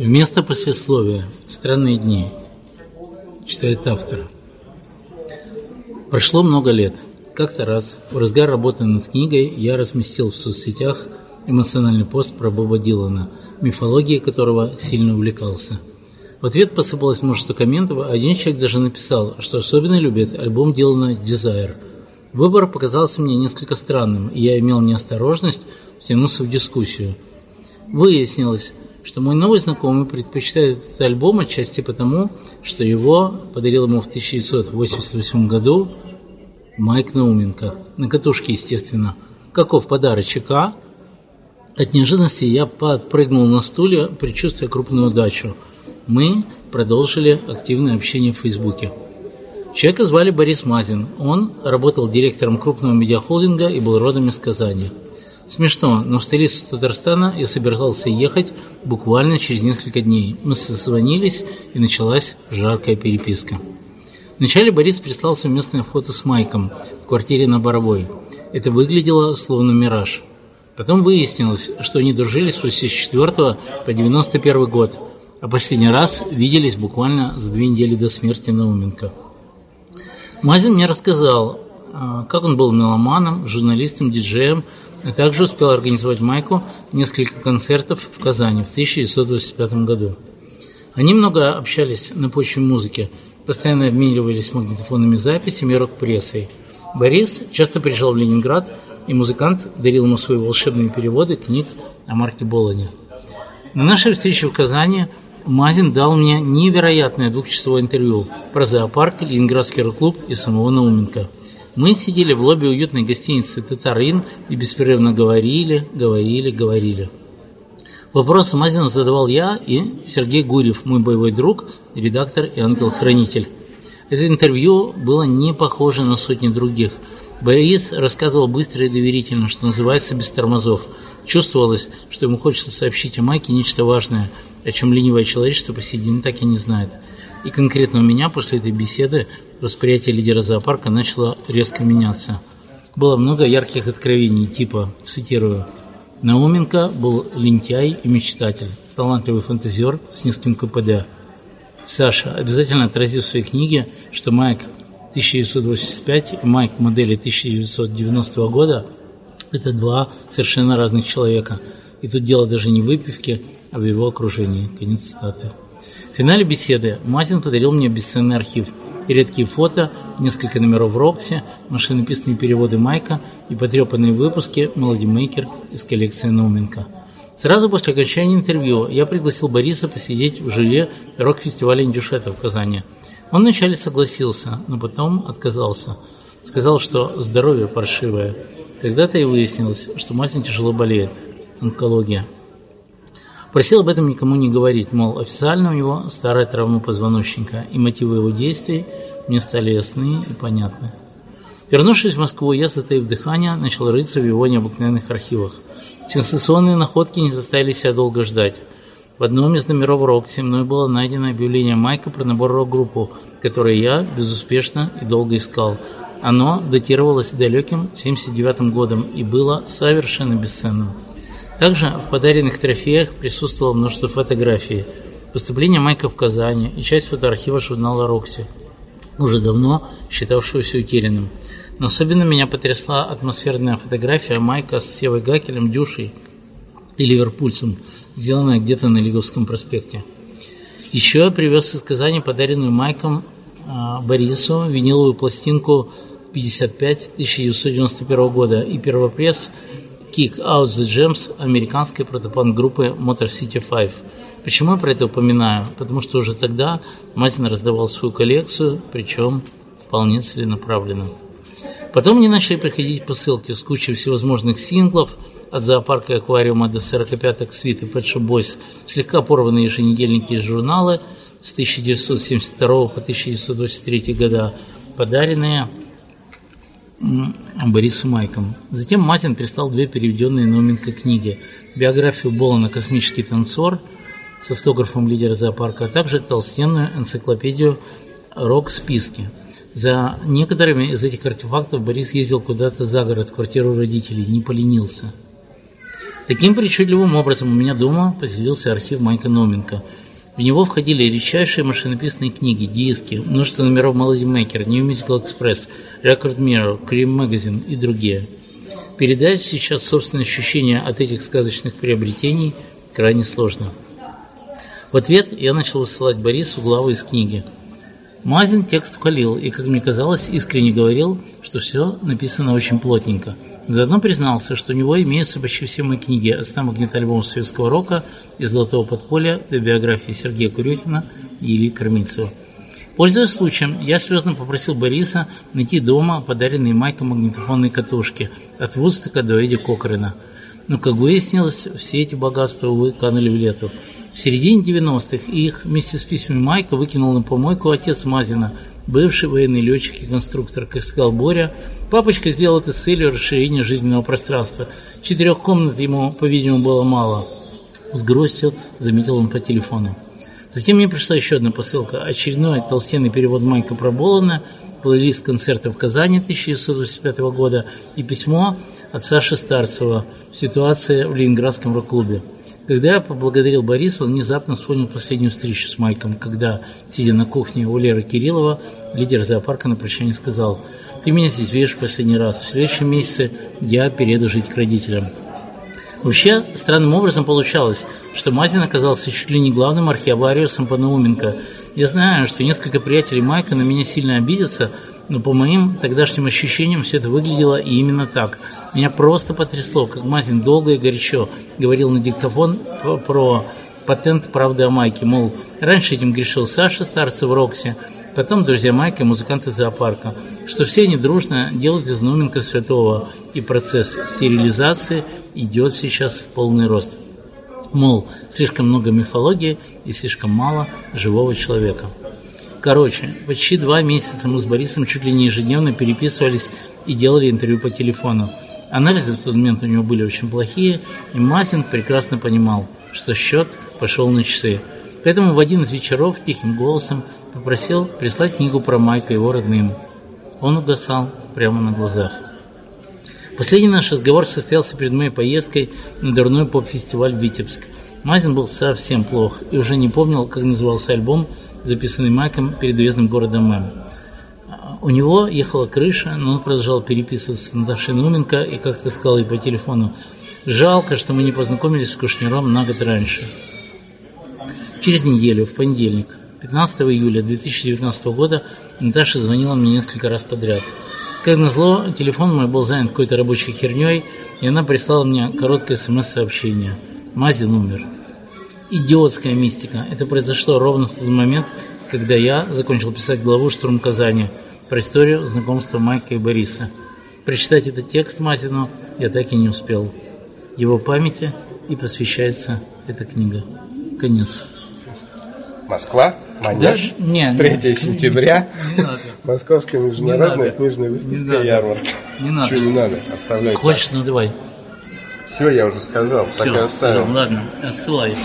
Вместо послесловия «Странные дни» читает автор. Прошло много лет. Как-то раз, в разгар работы над книгой, я разместил в соцсетях эмоциональный пост про Боба Дилана, мифологией которого сильно увлекался. В ответ посыпалось множество комментов, а один человек даже написал, что особенно любит альбом Дилана «Desire». Выбор показался мне несколько странным, и я имел неосторожность втянуться в дискуссию. Выяснилось, что мой новый знакомый предпочитает этот альбом отчасти потому, что его подарил ему в 1988 году Майк Науменко. На катушке, естественно. Каков подарочек, а? От неожиданности я подпрыгнул на стуле, предчувствуя крупную удачу. Мы продолжили активное общение в Фейсбуке. Человека звали Борис Мазин. Он работал директором крупного медиахолдинга и был родом из Казани. Смешно, но в столицу Татарстана я собирался ехать буквально через несколько дней. Мы созвонились, и началась жаркая переписка. Вначале Борис прислал совместное фото с Майком в квартире на Боровой. Это выглядело словно мираж. Потом выяснилось, что они дружили с 84 по 91 год, а последний раз виделись буквально за две недели до смерти Науменко. Мазин мне рассказал, как он был меломаном, журналистом, диджеем, а также успел организовать Майку несколько концертов в Казани в 1985 году. Они много общались на почве музыки, постоянно обменивались магнитофонными записями и рок-прессой. Борис часто приезжал в Ленинград, и музыкант дарил ему свои волшебные переводы книг о Марке Болоне. На нашей встрече в Казани Мазин дал мне невероятное двухчасовое интервью про зоопарк, Ленинградский рок-клуб и самого Науменко – мы сидели в лобби уютной гостиницы «Татарин» и беспрерывно говорили, говорили, говорили. Вопросы Мазину задавал я и Сергей Гурьев, мой боевой друг, редактор и ангел-хранитель. Это интервью было не похоже на сотни других. Борис рассказывал быстро и доверительно, что называется, без тормозов. Чувствовалось, что ему хочется сообщить о Майке нечто важное, о чем ленивое человечество по сей день так и не знает. И конкретно у меня после этой беседы восприятие лидера зоопарка начало резко меняться. Было много ярких откровений, типа, цитирую, «Науменко был лентяй и мечтатель, талантливый фантазер с низким КПД. Саша, обязательно отрази в своей книге, что Майк 1985 и Майк модели 1990 года – это два совершенно разных человека. И тут дело даже не в выпивке, а в его окружении. Конец цитаты. В финале беседы Мазин подарил мне бесценный архив и редкие фото, несколько номеров Рокси, машинописные переводы Майка и потрепанные выпуски «Мелоди Мейкер» из коллекции Науменко. Сразу после окончания интервью я пригласил Бориса посидеть в жюри рок-фестиваля «Индюшета» в Казани. Он вначале согласился, но потом отказался. Сказал, что здоровье паршивое. Тогда-то и выяснилось, что Мазин тяжело болеет. Онкология. Просил об этом никому не говорить, мол, официально у него старая травма позвоночника, и мотивы его действий мне стали ясны и понятны. Вернувшись в Москву, я, затаив дыхание, начал рыться в его необыкновенных архивах. Сенсационные находки не заставили себя долго ждать. В одном из номеров Рокси мной было найдено объявление Майка про набор рок-группу, которое я безуспешно и долго искал. Оно датировалось далеким 79 годом и было совершенно бесценным. Также в подаренных трофеях присутствовало множество фотографий, выступления Майка в Казани и часть фотоархива журнала «Рокси», уже давно считавшегося утерянным. Но особенно меня потрясла атмосферная фотография Майка с Севой Гакелем, Дюшей и Ливерпульцем, сделанная где-то на Лиговском проспекте. Еще я привез из Казани подаренную Майком а, Борису виниловую пластинку 55 1991 года и первопресс Kick Out the Gems американской протопанк-группы Motor City 5. Почему я про это упоминаю? Потому что уже тогда Мазин раздавал свою коллекцию, причем вполне целенаправленно. Потом мне начали приходить посылки с кучей всевозможных синглов, от зоопарка и аквариума до 45-ок свиты Pet Shop Boys, слегка порванные еженедельники из журнала с 1972 по 1923 года, подаренные Борису Майком. Затем Мазин прислал две переведенные Номенко книги. Биографию Болана «Космический танцор» с автографом лидера зоопарка, а также толстенную энциклопедию «Рок-списки». За некоторыми из этих артефактов Борис ездил куда-то за город, в квартиру родителей, не поленился. Таким причудливым образом у меня дома поселился архив Майка Номенко. В него входили редчайшие машинописные книги, диски, множество номеров Melody Maker, New Musical Express, Record Mirror, Cream Magazine и другие. Передать сейчас собственные ощущения от этих сказочных приобретений крайне сложно. В ответ я начал высылать Борису главы из книги. Мазин текст хвалил и, как мне казалось, искренне говорил, что все написано очень плотненько – Заодно признался, что у него имеются почти все мои книги от 100 магнитоальбомов советского рока и «Золотого подполья» до биографии Сергея Курехина и Ильи Кормильцева. Пользуясь случаем, я слезно попросил Бориса найти дома подаренные Майком магнитофонные катушки от Вудстока до Эдди Кокрена. Но, как выяснилось, все эти богатства, увы, канули в лету. В середине 90-х их вместе с письмами Майка выкинул на помойку отец Мазина – бывший военный летчик и конструктор, как сказал Боря, папочка сделал это с целью расширения жизненного пространства. Четырех комнат ему, по-видимому, было мало. С грустью заметил он по телефону. Затем мне пришла еще одна посылка. Очередной толстенный перевод Майка Проболана, плейлист концерта в Казани 1985 года и письмо от Саши Старцева «Ситуация в Ленинградском рок-клубе». Когда я поблагодарил Бориса, он внезапно вспомнил последнюю встречу с Майком, когда, сидя на кухне у Леры Кириллова, лидер зоопарка на прощание сказал, «Ты меня здесь видишь в последний раз. В следующем месяце я перееду жить к родителям». Вообще, странным образом получалось, что Мазин оказался чуть ли не главным архивариусом по Науменко. Я знаю, что несколько приятелей Майка на меня сильно обидятся, но по моим тогдашним ощущениям все это выглядело именно так. Меня просто потрясло, как Мазин долго и горячо говорил на диктофон про патент правды о Майке, мол, раньше этим грешил Саша Старцев в Роксе, потом друзья Майка, музыканты зоопарка, что все они дружно делают из Нуменко святого, и процесс стерилизации идет сейчас в полный рост. Мол, слишком много мифологии и слишком мало живого человека. Короче, почти два месяца мы с Борисом чуть ли не ежедневно переписывались и делали интервью по телефону. Анализы в тот момент у него были очень плохие, и Мазин прекрасно понимал, что счет пошел на часы. Поэтому в один из вечеров тихим голосом попросил прислать книгу про Майка его родным. Он угасал прямо на глазах. Последний наш разговор состоялся перед моей поездкой на дурной поп-фестиваль Витебск. Мазин был совсем плох и уже не помнил, как назывался альбом, записанный Маком перед уездным городом М. У него ехала крыша, но он продолжал переписываться с Наташей Нуменко и как-то сказал ей по телефону, «Жалко, что мы не познакомились с Кушнером на год раньше». Через неделю, в понедельник, 15 июля 2019 года, Наташа звонила мне несколько раз подряд. Как назло, телефон мой был занят какой-то рабочей херней, и она прислала мне короткое смс-сообщение. Мазин умер идиотская мистика. Это произошло ровно в тот момент, когда я закончил писать главу «Штурм Казани» про историю знакомства Майка и Бориса. Прочитать этот текст Мазину я так и не успел. Его памяти и посвящается эта книга. Конец. Москва, Манеж, да, не, 3 не, сентября, не надо. Московская международная книжная выставка ярмарка. Не надо. Чего не надо, оставляй. Хочешь, так. ну давай. Все, я уже сказал, Все, так и оставил. Ладно, отсылай.